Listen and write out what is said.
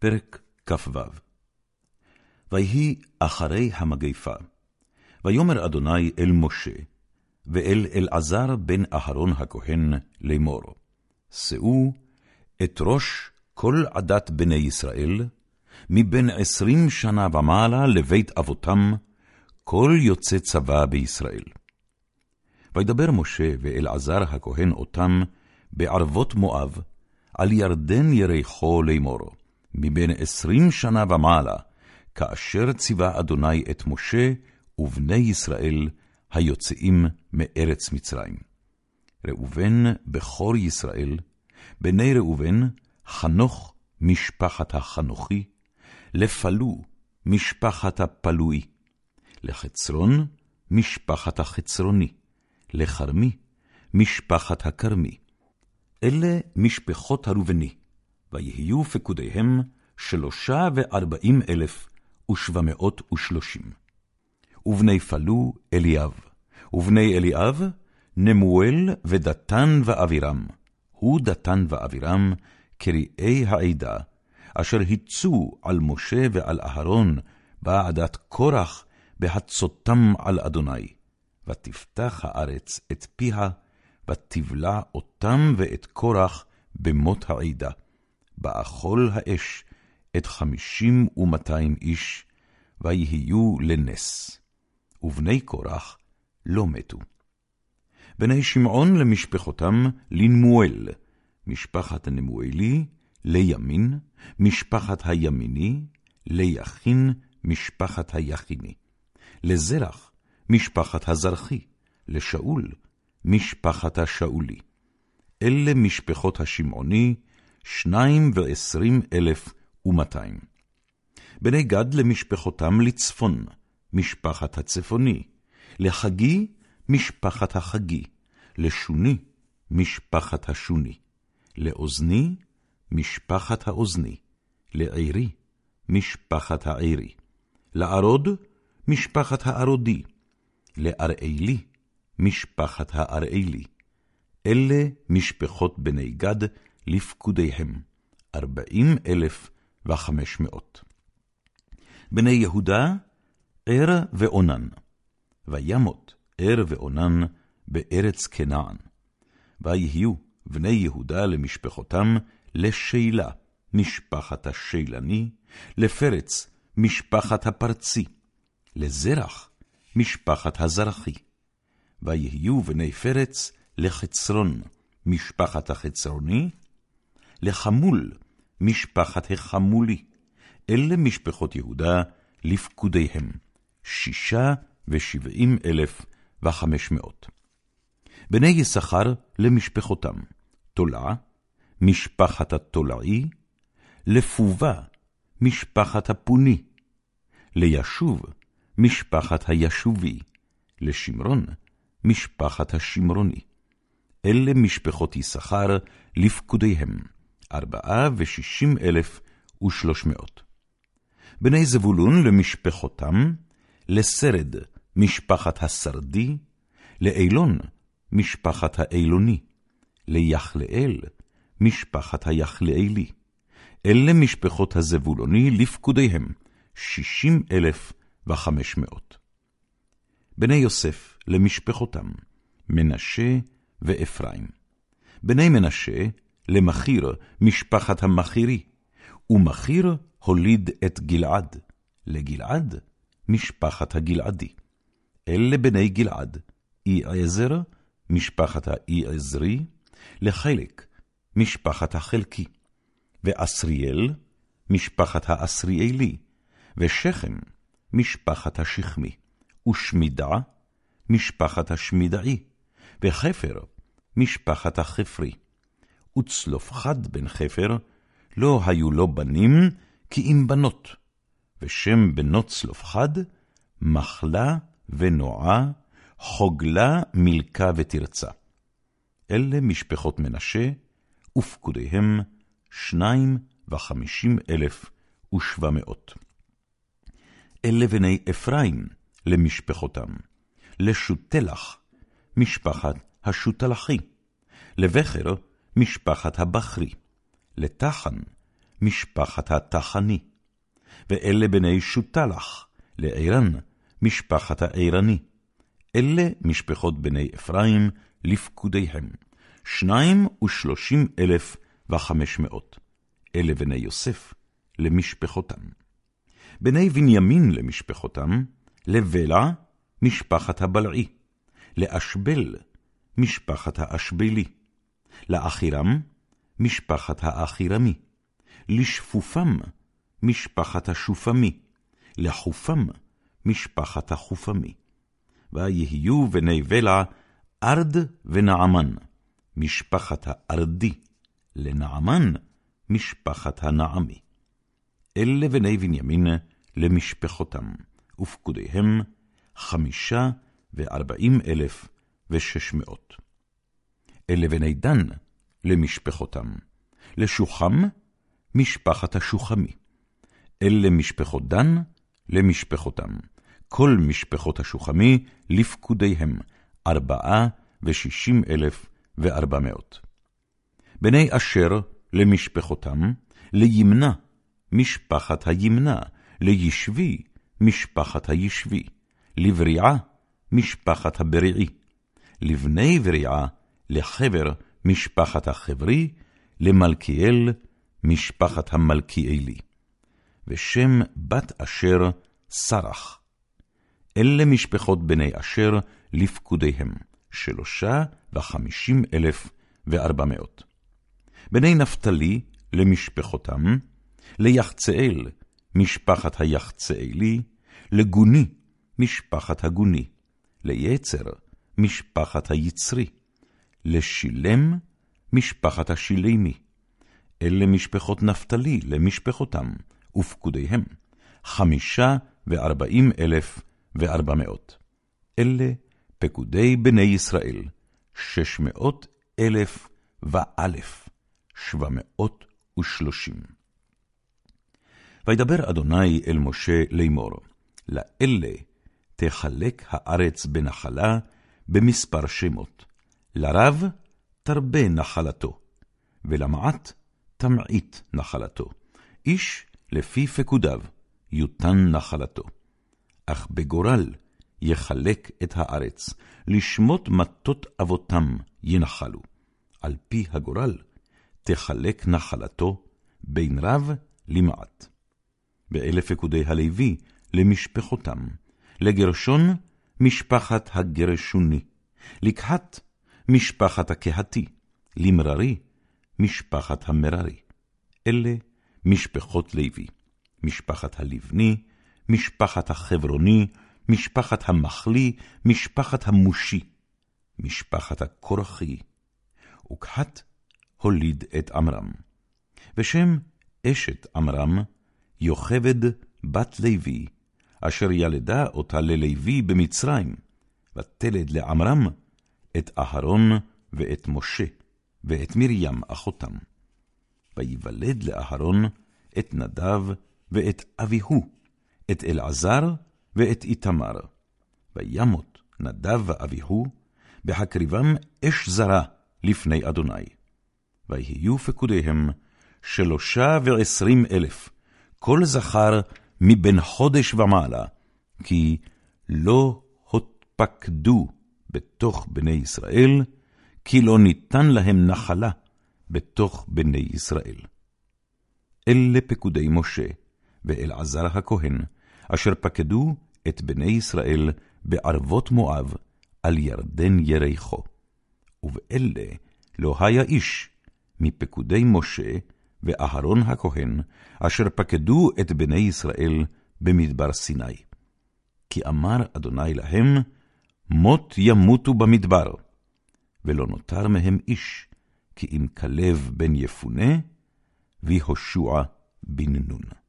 פרק כ"ו ויהי אחרי המגפה, ויאמר אדוני אל משה, ואל אלעזר בן אהרון הכהן לאמור, שאו את ראש כל עדת בני ישראל, מבין עשרים שנה ומעלה לבית אבותם, כל יוצא צבא בישראל. וידבר משה ואלעזר הכהן אותם בערבות מואב, על ירדן ירחו לאמור, מבין עשרים שנה ומעלה, כאשר ציווה אדוני את משה ובני ישראל היוצאים מארץ מצרים. ראובן בכור ישראל, בני ראובן, חנוך משפחת החנוכי, לפלו משפחת הפלואי, לחצרון משפחת החצרוני, לכרמי משפחת הכרמי. אלה משפחות הראובני, ויהיו פקודיהם שלושה וארבעים אלף ושבע מאות ושלושים. ובני פלו אליאב, ובני אליאב נמואל ודתן ואבירם, הוא דתן ואבירם, קריאי העדה, אשר הצו על משה ועל אהרון בעדת קורח, בהצותם על אדוני. ותפתח הארץ את פיה, ותבלע אותם ואת קורח במות העדה. באכול האש את חמישים ומאתיים איש, ויהיו לנס. ובני קורח לא מתו. בני שמעון למשפחותם לנמואל, משפחת הנמואלי, לימין, משפחת הימיני, ליכין, משפחת היכיני. לזרח, משפחת הזרחי, לשאול, משפחת השאולי. אלה משפחות השמעוני, שניים ועשרים אלף ומאתיים. בני גד למשפחותם לצפון, משפחת הצפוני, לחגי, משפחת החגי, לשוני, משפחת השוני, לאוזני, משפחת האוזני, לעירי, משפחת העירי, לערוד, משפחת הערודי, לאראלי, משפחת האראלי. אלה משפחות בני גד לפקודיהם, ארבעים אלף וחמש מאות. בני יהודה, ער ואונן, וימות ער ואונן בארץ כנען. ויהיו בני יהודה למשפחותם לשילה, משפחת השילני, לפרץ, משפחת הפרצי, לזרח, משפחת הזרחי. ויהיו בני פרץ לחצרון, משפחת החצרוני, לחמול, משפחת החמולי. אלה משפחות יהודה לפקודיהם, שישה ושבעים אלף וחמש מאות. בני יששכר למשפחותם, תולע, משפחת התולעי, לפובה, משפחת הפוני, לישוב, משפחת הישובי, לשמרון, משפחת השמרוני. אלה משפחות יששכר לפקודיהם, ארבעה ושישים אלף ושלוש מאות. בני זבולון למשפחותם, לסרד, משפחת השרדי, לאילון, משפחת האילוני, ליחלאל, משפחת היחלאלי. אלה משפחות הזבולוני לפקודיהם, שישים אלף וחמש מאות. בני יוסף למשפחותם, מנשה ואפרים. בני מנשה למחיר משפחת המחירי, ומחיר הוליד את גלעד, לגלעד משפחת הגלעדי. אלה בני גלעד, אי עזר, משפחת האי עזרי, לחלק, משפחת החלקי, ואסריאל, משפחת האסריאלי, ושכם, משפחת השכמי, ושמידה, משפחת השמידעי, וחפר, משפחת החפרי. וצלופחד בן חפר, לא היו לו בנים, כי אם בנות, ושם בנות צלופחד, מחלה ונועה, חוגלה, מילכה ותרצה. אלה משפחות מנשה, ופקודיהם שניים וחמישים אלף ושבע מאות. אלה בני אפרים למשפחותם, לשותלח, משפחת השותלחי, לבכר, משפחת הבכרי, לתחן, משפחת התחני. ואלה בני שותלח, לערן, משפחת הערני. אלה משפחות בני אפרים לפקודיהם, שניים ושלושים אלף וחמש מאות. אלה בני יוסף למשפחותם. בני בנימין למשפחותם, לבלע, משפחת הבלעי, לאשבל, משפחת האשבלי, לאחירם, משפחת האחירמי, לשפופם, משפחת השופמי, לחופם, משפחת החופמי. ויהיו בני בלע ארד ונעמן, משפחת הארדי, לנעמן, משפחת הנעמי. אלה בני בנימין למשפחותם, ופקודיהם חמישה וארבעים אלף ושש מאות. אלה בני דן למשפחותם, לשוחם משפחת השוחמי. אלה משפחות דן למשפחותם, כל משפחות השוחמי לפקודיהם, ארבעה ושישים אלף וארבע מאות. בני אשר למשפחותם, לימנה, משפחת הימנה, לישבי, משפחת הישבי, לבריעה, משפחת הבריעי, לבני בריעה, לחבר, משפחת החברי, למלכיאל, משפחת המלכיאלי. ושם בת אשר סרח. אלה משפחות בני אשר לפקודיהם, שלושה וחמישים אלף וארבע מאות. בני נפתלי למשפחותם, ליחצאל, משפחת היחצאלי, לגוני, משפחת הגוני, ליצר, משפחת היצרי, לשילם, משפחת השילמי. אלה משפחות נפתלי למשפחותם, ופקודיהם, חמישה וארבעים אלף וארבע מאות. אלה פקודי בני ישראל, שש מאות אלף ואלף, שבע מאות ושלושים. וידבר אדוני אל משה לאמור, לאלה תחלק הארץ בנחלה במספר שמות, לרב תרבה נחלתו, ולמעט תמעיט נחלתו, איש לפי פקודיו יותן נחלתו. אך בגורל יחלק את הארץ, לשמות מטות אבותם ינחלו. על פי הגורל תחלק נחלתו בין רב למעט. ואלה פקודי הלוי למשפחותם, לגרשון משפחת הגרשוני, לקהת משפחת הקהתי, למררי משפחת המררי. אלה משפחות לוי, משפחת הלבני, משפחת החברוני, משפחת המחלי, משפחת המושי, משפחת הקורחי. וקהת הוליד את עמרם. ושם אשת עמרם, יוכבד בת לוי, אשר ילדה אותה ללוי במצרים, ותלד לעמרם את אהרון ואת משה, ואת מרים אחותם. ויוולד לאהרון את נדב ואת אביהו, את אלעזר ואת איתמר. וימות נדב ואביהו, בהקריבם אש זרה לפני אדוני. ויהיו פקודיהם שלושה ועשרים אלף, כל זכר מבין חודש ומעלה, כי לא הותפקדו בתוך בני ישראל, כי לא ניתן להם נחלה בתוך בני ישראל. אלה פקודי משה ואלעזר הכהן, אשר פקדו את בני ישראל בערבות מואב, על ירדן יריחו. ובאלה לא היה איש מפקודי משה ואהרון הכהן, אשר פקדו את בני ישראל במדבר סיני. כי אמר אדוני להם, מות ימותו במדבר, ולא נותר מהם איש, כי אם כלב בן יפונה, ויהושע בן נון.